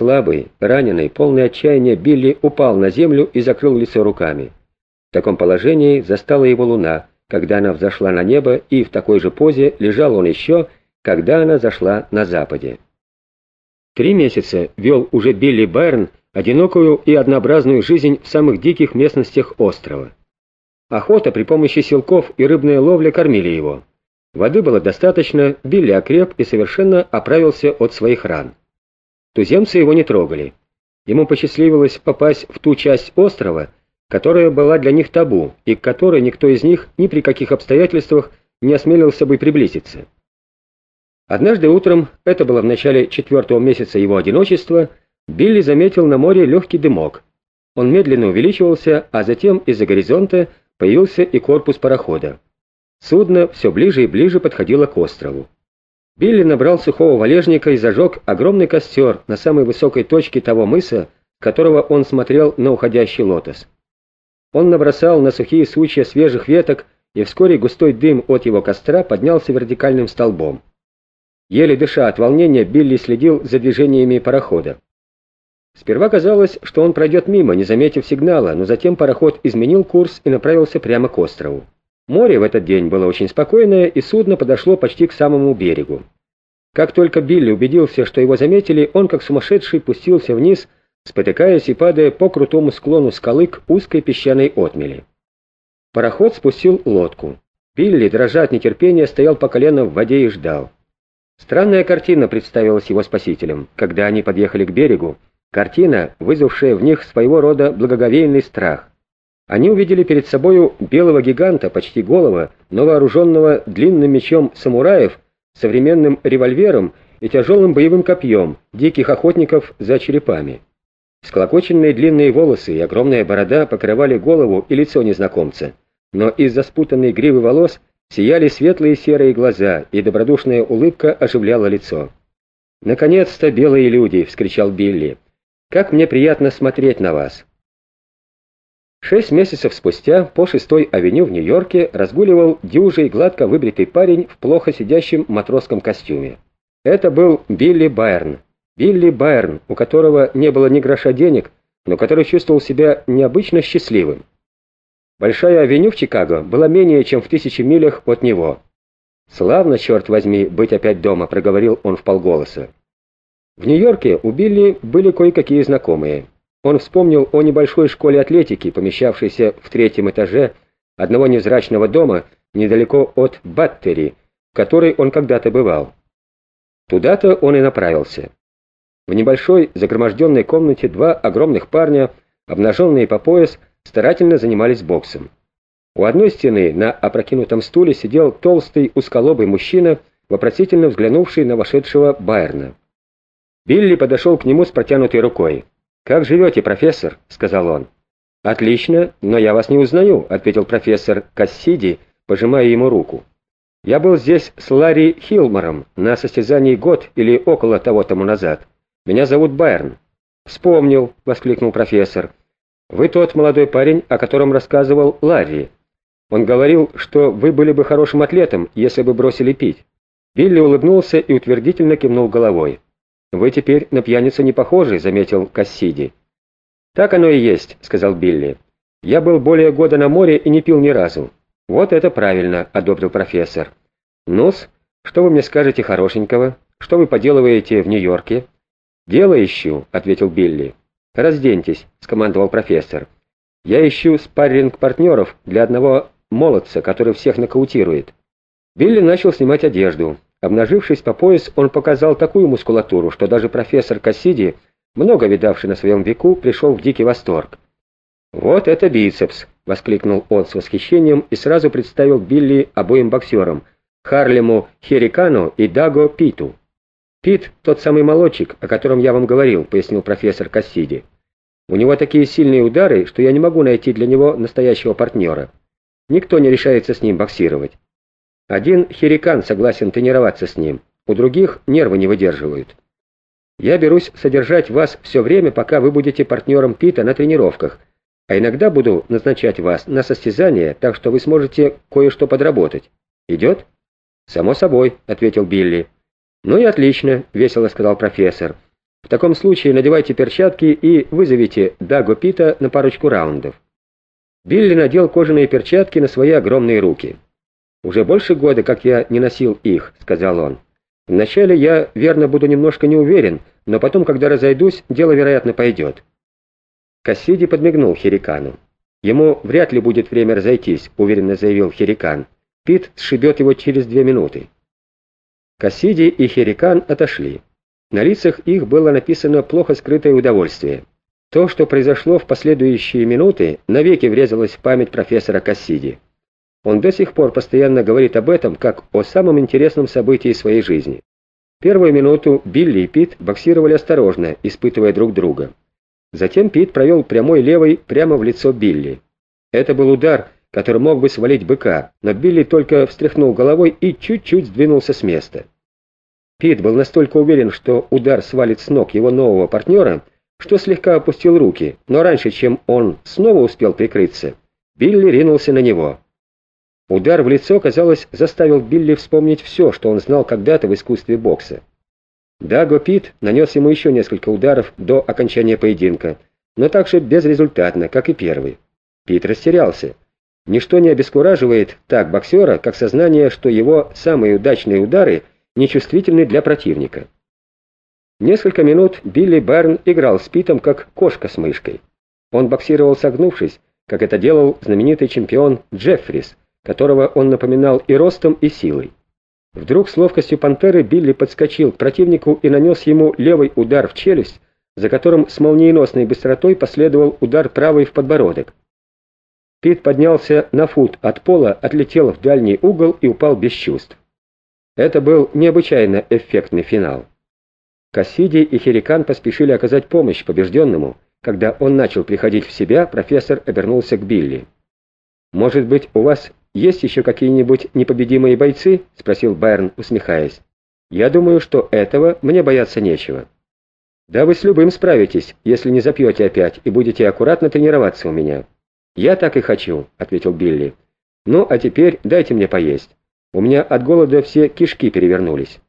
Слабый, раненый, полный отчаяния, Билли упал на землю и закрыл лицо руками. В таком положении застала его луна, когда она взошла на небо, и в такой же позе лежал он еще, когда она зашла на западе. Три месяца вел уже Билли Байрон одинокую и однообразную жизнь в самых диких местностях острова. Охота при помощи силков и рыбная ловля кормили его. Воды было достаточно, Билли окреп и совершенно оправился от своих ран. Туземцы его не трогали. Ему посчастливилось попасть в ту часть острова, которая была для них табу, и к которой никто из них ни при каких обстоятельствах не осмелился бы приблизиться. Однажды утром, это было в начале четвертого месяца его одиночества, Билли заметил на море легкий дымок. Он медленно увеличивался, а затем из-за горизонта появился и корпус парохода. Судно все ближе и ближе подходило к острову. Билли набрал сухого валежника и зажег огромный костер на самой высокой точке того мыса, которого он смотрел на уходящий лотос. Он набросал на сухие сучья свежих веток, и вскоре густой дым от его костра поднялся вертикальным столбом. Еле дыша от волнения, Билли следил за движениями парохода. Сперва казалось, что он пройдет мимо, не заметив сигнала, но затем пароход изменил курс и направился прямо к острову. Море в этот день было очень спокойное, и судно подошло почти к самому берегу. Как только Билли убедился, что его заметили, он как сумасшедший пустился вниз, спотыкаясь и падая по крутому склону скалы к узкой песчаной отмели. Пароход спустил лодку. Билли, дрожа от нетерпения, стоял по колено в воде и ждал. Странная картина представилась его спасителям, когда они подъехали к берегу, картина, вызвавшая в них своего рода благоговейный страх. Они увидели перед собою белого гиганта, почти голого, но вооруженного длинным мечом самураев, современным револьвером и тяжелым боевым копьем, диких охотников за черепами. Склокоченные длинные волосы и огромная борода покрывали голову и лицо незнакомца, но из-за спутанной гривы волос сияли светлые серые глаза, и добродушная улыбка оживляла лицо. «Наконец-то белые люди!» — вскричал Билли. «Как мне приятно смотреть на вас!» Шесть месяцев спустя по шестой авеню в Нью-Йорке разгуливал дюжий гладко выбритый парень в плохо сидящем матросском костюме. Это был Билли Байерн. Билли Байерн, у которого не было ни гроша денег, но который чувствовал себя необычно счастливым. Большая авеню в Чикаго была менее чем в тысячи милях от него. «Славно, черт возьми, быть опять дома», — проговорил он в полголоса. В Нью-Йорке у Билли были кое-какие знакомые. Он вспомнил о небольшой школе атлетики, помещавшейся в третьем этаже одного невзрачного дома недалеко от Баттери, в которой он когда-то бывал. Туда-то он и направился. В небольшой загроможденной комнате два огромных парня, обнаженные по пояс, старательно занимались боксом. У одной стены на опрокинутом стуле сидел толстый узколобый мужчина, вопросительно взглянувший на вошедшего Байерна. Билли подошел к нему с протянутой рукой. «Как живете, профессор?» — сказал он. «Отлично, но я вас не узнаю», — ответил профессор Кассиди, пожимая ему руку. «Я был здесь с Ларри Хилмором на состязании год или около того тому назад. Меня зовут Байерн». «Вспомнил», — воскликнул профессор. «Вы тот молодой парень, о котором рассказывал Ларри. Он говорил, что вы были бы хорошим атлетом, если бы бросили пить». Билли улыбнулся и утвердительно кивнул головой. «Вы теперь на пьяницу не похожи», — заметил Кассиди. «Так оно и есть», — сказал Билли. «Я был более года на море и не пил ни разу». «Вот это правильно», — одобрил профессор. «Ну-с, что вы мне скажете хорошенького? Что вы поделываете в Нью-Йорке?» «Дело ищу», — ответил Билли. «Разденьтесь», — скомандовал профессор. «Я ищу спарринг-партнеров для одного молодца, который всех нокаутирует». Билли начал снимать одежду. Обнажившись по пояс, он показал такую мускулатуру, что даже профессор Кассиди, много видавший на своем веку, пришел в дикий восторг. «Вот это бицепс!» — воскликнул он с восхищением и сразу представил Билли обоим боксерам — Харлему Херикану и Даго Питу. «Пит — тот самый молодчик, о котором я вам говорил», — пояснил профессор Кассиди. «У него такие сильные удары, что я не могу найти для него настоящего партнера. Никто не решается с ним боксировать. Один херикан согласен тренироваться с ним, у других нервы не выдерживают. Я берусь содержать вас все время, пока вы будете партнером Пита на тренировках, а иногда буду назначать вас на состязания, так что вы сможете кое-что подработать. Идет?» «Само собой», — ответил Билли. «Ну и отлично», — весело сказал профессор. В таком случае надевайте перчатки и вызовите Дагу Пита на парочку раундов». Билли надел кожаные перчатки на свои огромные руки. «Уже больше года, как я не носил их», — сказал он. «Вначале я, верно, буду немножко не уверен, но потом, когда разойдусь, дело, вероятно, пойдет». Кассиди подмигнул Херикану. «Ему вряд ли будет время разойтись», — уверенно заявил Херикан. «Пит сшибет его через две минуты». Кассиди и Херикан отошли. На лицах их было написано плохо скрытое удовольствие. То, что произошло в последующие минуты, навеки врезалось в память профессора Кассиди. Он до сих пор постоянно говорит об этом, как о самом интересном событии своей жизни. Первую минуту Билли и Пит боксировали осторожно, испытывая друг друга. Затем Пит провел прямой левой прямо в лицо Билли. Это был удар, который мог бы свалить быка, но Билли только встряхнул головой и чуть-чуть сдвинулся с места. Пит был настолько уверен, что удар свалит с ног его нового партнера, что слегка опустил руки, но раньше, чем он снова успел прикрыться, Билли ринулся на него. Удар в лицо, казалось, заставил Билли вспомнить все, что он знал когда-то в искусстве бокса. Даго Пит нанес ему еще несколько ударов до окончания поединка, но также безрезультатно, как и первый. Пит растерялся. Ничто не обескураживает так боксера, как сознание, что его самые удачные удары нечувствительны для противника. Несколько минут Билли Берн играл с Питом, как кошка с мышкой. Он боксировал согнувшись, как это делал знаменитый чемпион Джеффрис, которого он напоминал и ростом, и силой. Вдруг с ловкостью пантеры Билли подскочил к противнику и нанес ему левый удар в челюсть, за которым с молниеносной быстротой последовал удар правой в подбородок. Пит поднялся на фут от пола, отлетел в дальний угол и упал без чувств. Это был необычайно эффектный финал. Кассиди и Херикан поспешили оказать помощь побежденному. Когда он начал приходить в себя, профессор обернулся к Билли. «Может быть, у вас «Есть еще какие-нибудь непобедимые бойцы?» — спросил Байрон, усмехаясь. «Я думаю, что этого мне бояться нечего». «Да вы с любым справитесь, если не запьете опять и будете аккуратно тренироваться у меня». «Я так и хочу», — ответил Билли. «Ну, а теперь дайте мне поесть. У меня от голода все кишки перевернулись».